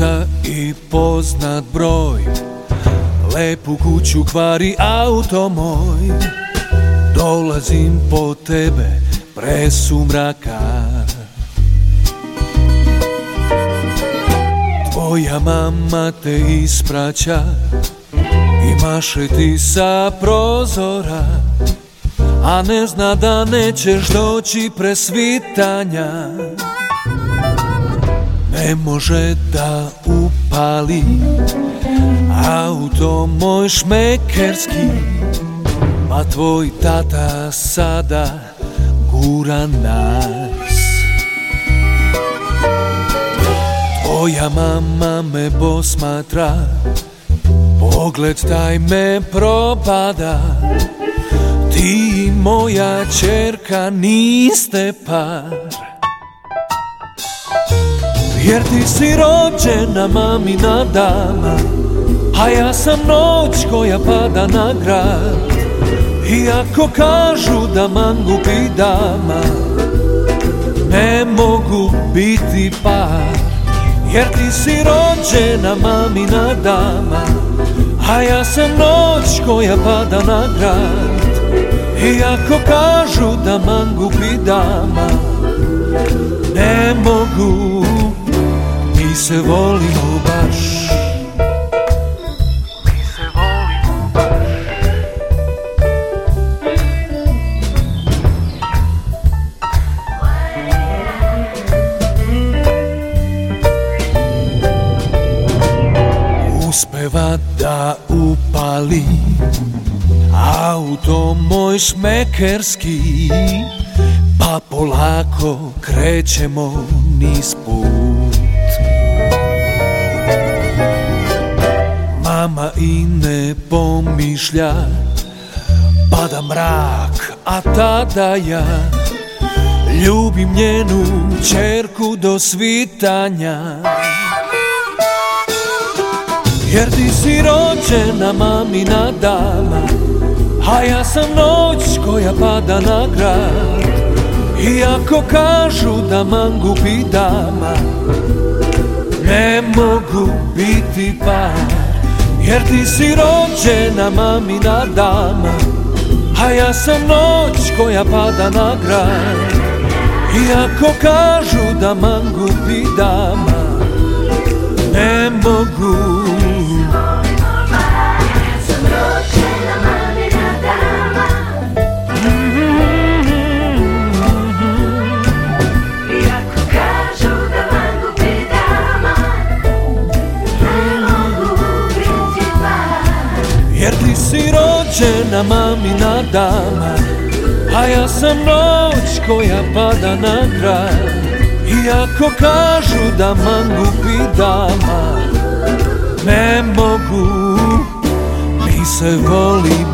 Ulica i poznat broj. Lepu kuću kvari auto moj. Dolazim po tebe presumraka Tvoja mama te ispraća I maše ti sa prozora A ne zna da nećeš doći presvitanja Ne može da upali Auto moj šmekerski Pa tvoj tata sada gura nas. Tvoja mama me posmatra Pogled taj me propada. Ti moja čerka niste par Jer ti si rođena mamina dama A ja sam noć koja pada na grad. Iako kažu da mangupi dama Ne mogu biti par. Jer ti si rođena mamina dama A ja sam noć koja pada na grad. Iako kažu da mangupi dama Ne mogu Mi se volimo baš. Uspeva da upali Auto moj šmekerski Pa polako krećemo niz i ne pomišlja. Pada mrak, a tada ja Ljubim njenu čerku do svitanja. Jer ti si rođena mamina dama A ja sam noć koja pada na grad. Iako kažu da mangupi dama Ne mogu biti par Jer ti si rođena mamina dama A ja sam noć koja pada na grad. Iako kažu da mangupi dama Ne mogu si rođena mamina dama A ja sam noć koja pada na grad. Iako kažu da mangupi dama Ne mogu Mi se volimo